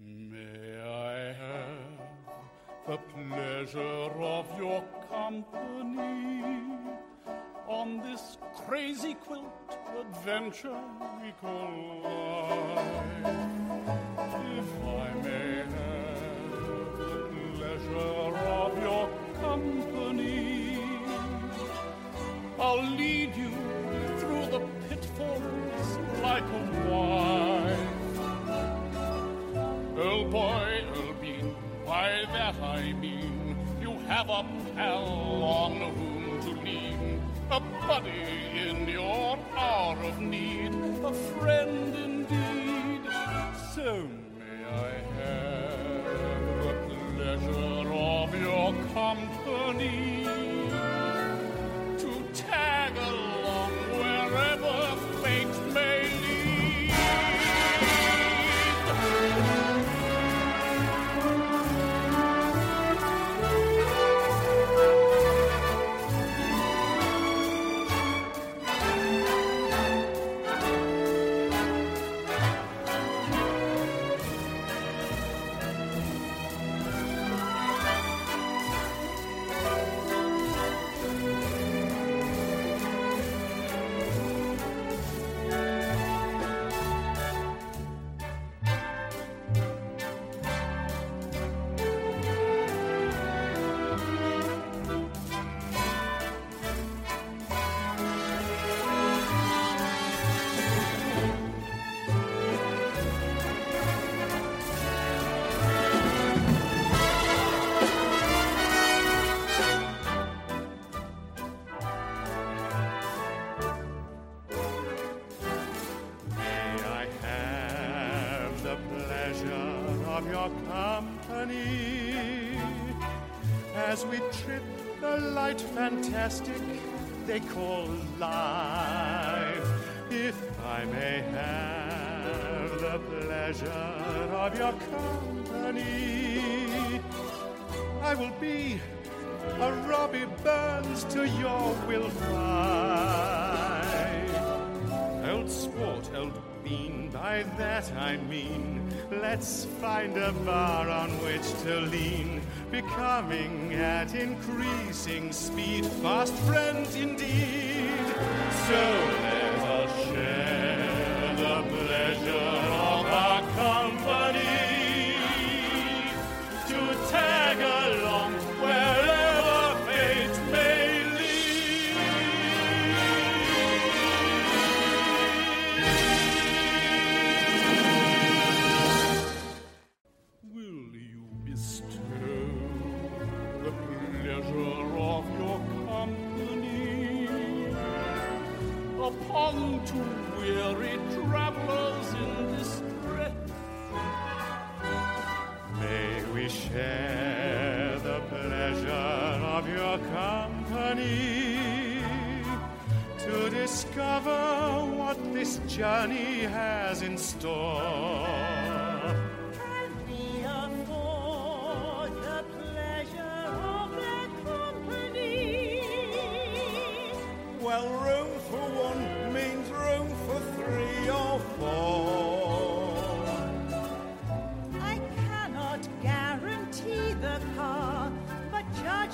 May I have the pleasure of your company on this crazy quilt adventure we call life? If I may by that I mean you have a pal on whom to lean, a buddy in your hour of need, a friend indeed. So may I have the pleasure of your company of your company as we trip the light fantastic they call life? If I may have the pleasure of your company, I will be a Robbie Burns to your Will Fry. Old sport, old bean, by that I mean, let's find a bar on which to lean, becoming at increasing speed. Fast friends indeed. So upon two weary travelers in distress? May we share the pleasure of your company to discover what this journey has in store.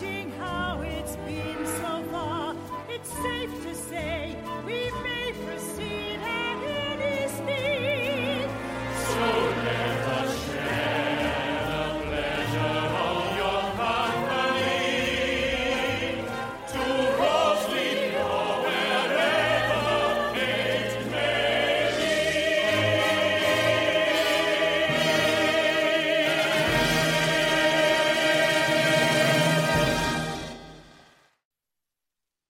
judging how it's been so far, it's safe to say we may proceed.